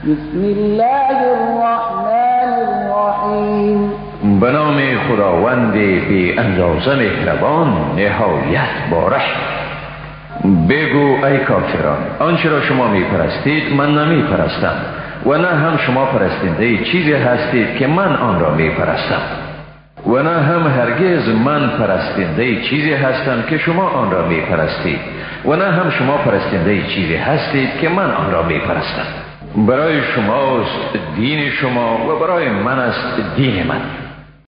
بسم الله الرحمن الرحیم. به نام خداوند بی اندازه مهربان نهایت باره بگو ای کافران آنچه را شما می پرستید من نمی پرستم و نه هم شما پرستنده چیزی هستید که من آن را می پرستم و نه هم هرگز من پرستنده چیزی هستم که شما آن را می پرستید و نه هم شما پرستنده چیزی هستید که من آن را می پرستم برای شماست دین شما و برای من است دین من.